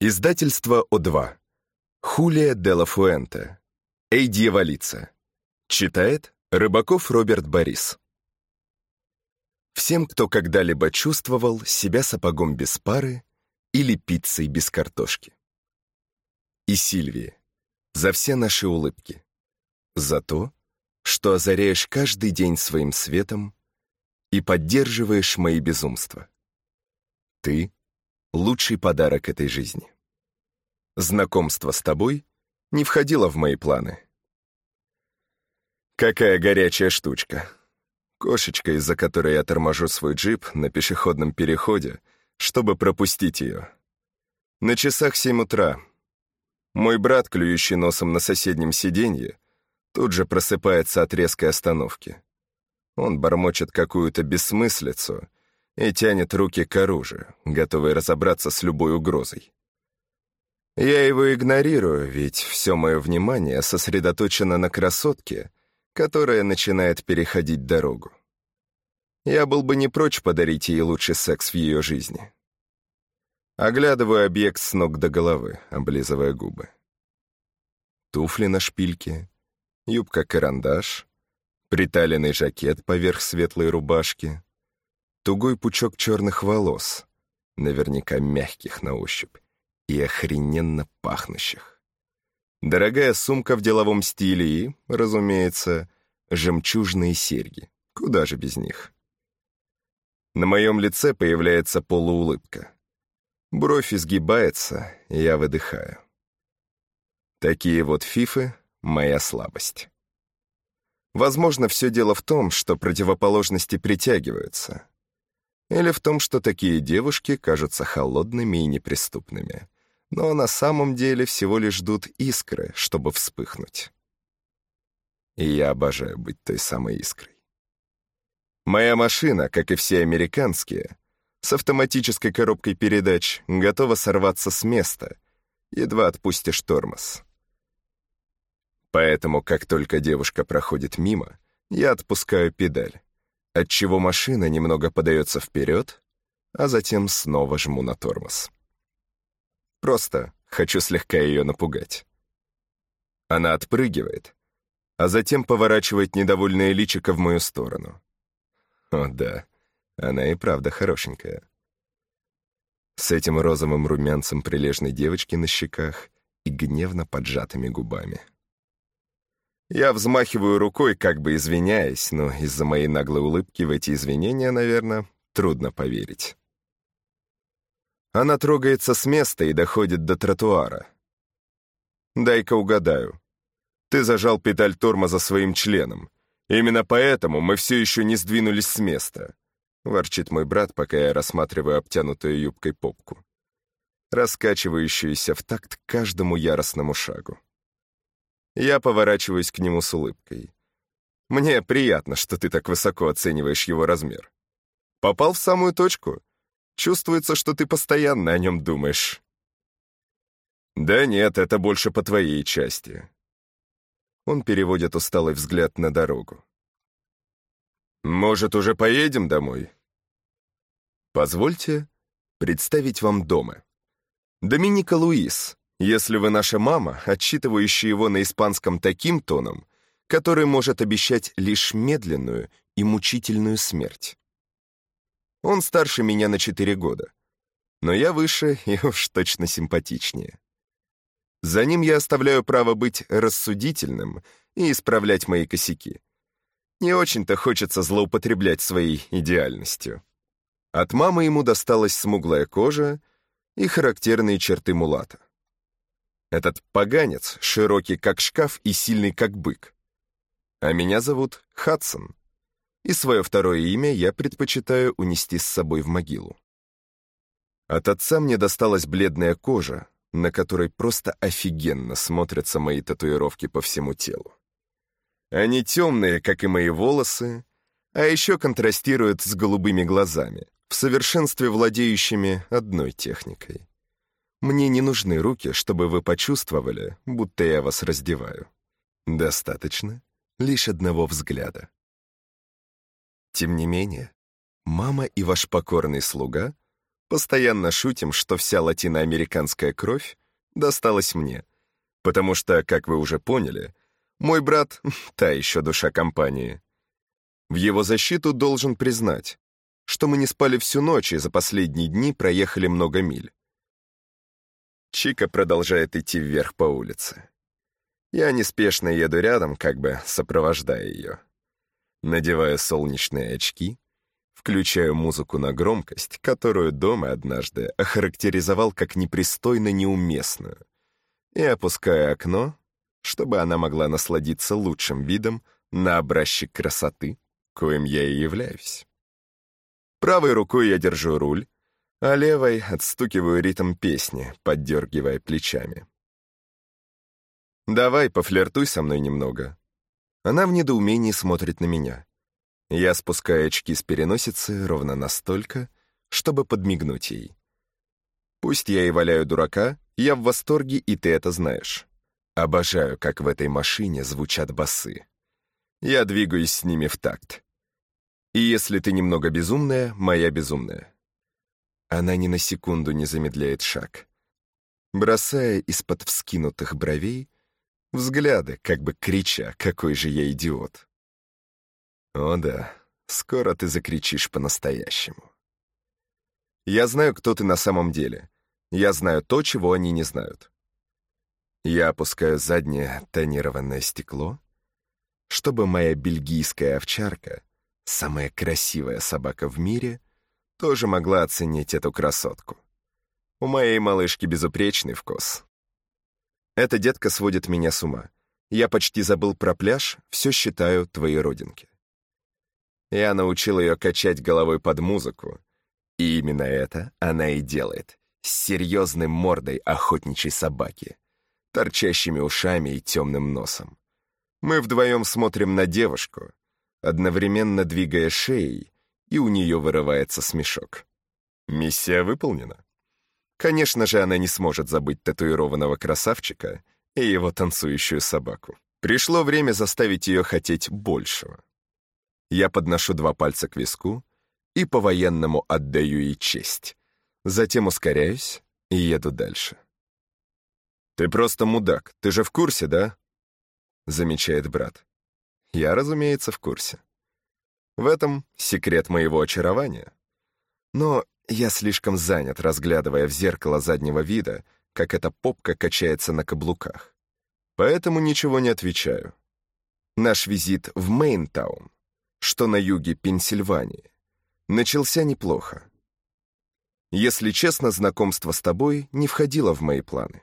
Издательство О2. Хулия де ла Фуэнте. Эй дьяволица. Читает Рыбаков Роберт Борис. Всем, кто когда-либо чувствовал себя сапогом без пары или пиццей без картошки. И Сильвии. За все наши улыбки. За то, что озаряешь каждый день своим светом и поддерживаешь мои безумства. Ты лучший подарок этой жизни. Знакомство с тобой не входило в мои планы. Какая горячая штучка. Кошечка, из-за которой я торможу свой джип на пешеходном переходе, чтобы пропустить ее. На часах семь утра. Мой брат, клюющий носом на соседнем сиденье, тут же просыпается от резкой остановки. Он бормочет какую-то бессмыслицу и тянет руки к оружию, готовый разобраться с любой угрозой. Я его игнорирую, ведь все мое внимание сосредоточено на красотке, которая начинает переходить дорогу. Я был бы не прочь подарить ей лучший секс в ее жизни. Оглядываю объект с ног до головы, облизывая губы. Туфли на шпильке, юбка-карандаш, приталенный жакет поверх светлой рубашки, тугой пучок черных волос, наверняка мягких на ощупь и охрененно пахнущих. Дорогая сумка в деловом стиле и, разумеется, жемчужные серьги. Куда же без них? На моем лице появляется полуулыбка. Бровь изгибается, и я выдыхаю. Такие вот фифы — моя слабость. Возможно, все дело в том, что противоположности притягиваются или в том, что такие девушки кажутся холодными и неприступными, но на самом деле всего лишь ждут искры, чтобы вспыхнуть. И я обожаю быть той самой искрой. Моя машина, как и все американские, с автоматической коробкой передач готова сорваться с места, едва отпустишь тормоз. Поэтому, как только девушка проходит мимо, я отпускаю педаль отчего машина немного подается вперед, а затем снова жму на тормоз. Просто хочу слегка ее напугать. Она отпрыгивает, а затем поворачивает недовольное личико в мою сторону. О да, она и правда хорошенькая. С этим розовым румянцем прилежной девочки на щеках и гневно поджатыми губами. Я взмахиваю рукой, как бы извиняясь, но из-за моей наглой улыбки в эти извинения, наверное, трудно поверить. Она трогается с места и доходит до тротуара. «Дай-ка угадаю. Ты зажал педаль тормоза своим членом. Именно поэтому мы все еще не сдвинулись с места», — ворчит мой брат, пока я рассматриваю обтянутую юбкой попку, раскачивающуюся в такт каждому яростному шагу. Я поворачиваюсь к нему с улыбкой. Мне приятно, что ты так высоко оцениваешь его размер. Попал в самую точку. Чувствуется, что ты постоянно о нем думаешь. Да нет, это больше по твоей части. Он переводит усталый взгляд на дорогу. Может, уже поедем домой? Позвольте представить вам дома. Доминика Луис, если вы наша мама, отчитывающая его на испанском таким тоном, который может обещать лишь медленную и мучительную смерть. Он старше меня на четыре года, но я выше и уж точно симпатичнее. За ним я оставляю право быть рассудительным и исправлять мои косяки. Не очень-то хочется злоупотреблять своей идеальностью. От мамы ему досталась смуглая кожа и характерные черты мулата. Этот поганец широкий как шкаф и сильный как бык. А меня зовут Хадсон. И свое второе имя я предпочитаю унести с собой в могилу. От отца мне досталась бледная кожа, на которой просто офигенно смотрятся мои татуировки по всему телу. Они темные, как и мои волосы, а еще контрастируют с голубыми глазами, в совершенстве владеющими одной техникой. Мне не нужны руки, чтобы вы почувствовали, будто я вас раздеваю. Достаточно лишь одного взгляда. Тем не менее, мама и ваш покорный слуга Постоянно шутим, что вся латиноамериканская кровь досталась мне, потому что, как вы уже поняли, мой брат — та еще душа компании. В его защиту должен признать, что мы не спали всю ночь и за последние дни проехали много миль. Чика продолжает идти вверх по улице. Я неспешно еду рядом, как бы сопровождая ее. Надеваю солнечные очки, включаю музыку на громкость, которую дома однажды охарактеризовал как непристойно неуместную, и опускаю окно, чтобы она могла насладиться лучшим видом на образчик красоты, коим я и являюсь. Правой рукой я держу руль, а левой отстукиваю ритм песни, поддергивая плечами. «Давай, пофлиртуй со мной немного». Она в недоумении смотрит на меня. Я спускаю очки с переносицы ровно настолько, чтобы подмигнуть ей. Пусть я и валяю дурака, я в восторге, и ты это знаешь. Обожаю, как в этой машине звучат басы. Я двигаюсь с ними в такт. И если ты немного безумная, моя безумная. Она ни на секунду не замедляет шаг, бросая из-под вскинутых бровей взгляды, как бы крича, какой же я идиот. О да, скоро ты закричишь по-настоящему. Я знаю, кто ты на самом деле. Я знаю то, чего они не знают. Я опускаю заднее тонированное стекло, чтобы моя бельгийская овчарка, самая красивая собака в мире, тоже могла оценить эту красотку. У моей малышки безупречный вкус. Эта детка сводит меня с ума. Я почти забыл про пляж, все считаю твоей родинки. Я научил ее качать головой под музыку. И именно это она и делает. С серьезной мордой охотничьей собаки, торчащими ушами и темным носом. Мы вдвоем смотрим на девушку, одновременно двигая шеей, и у нее вырывается смешок. Миссия выполнена. Конечно же, она не сможет забыть татуированного красавчика и его танцующую собаку. Пришло время заставить ее хотеть большего. Я подношу два пальца к виску и по-военному отдаю ей честь. Затем ускоряюсь и еду дальше. «Ты просто мудак, ты же в курсе, да?» Замечает брат. Я, разумеется, в курсе. В этом секрет моего очарования. Но я слишком занят, разглядывая в зеркало заднего вида, как эта попка качается на каблуках. Поэтому ничего не отвечаю. Наш визит в Мейнтаун что на юге Пенсильвании, начался неплохо. Если честно, знакомство с тобой не входило в мои планы.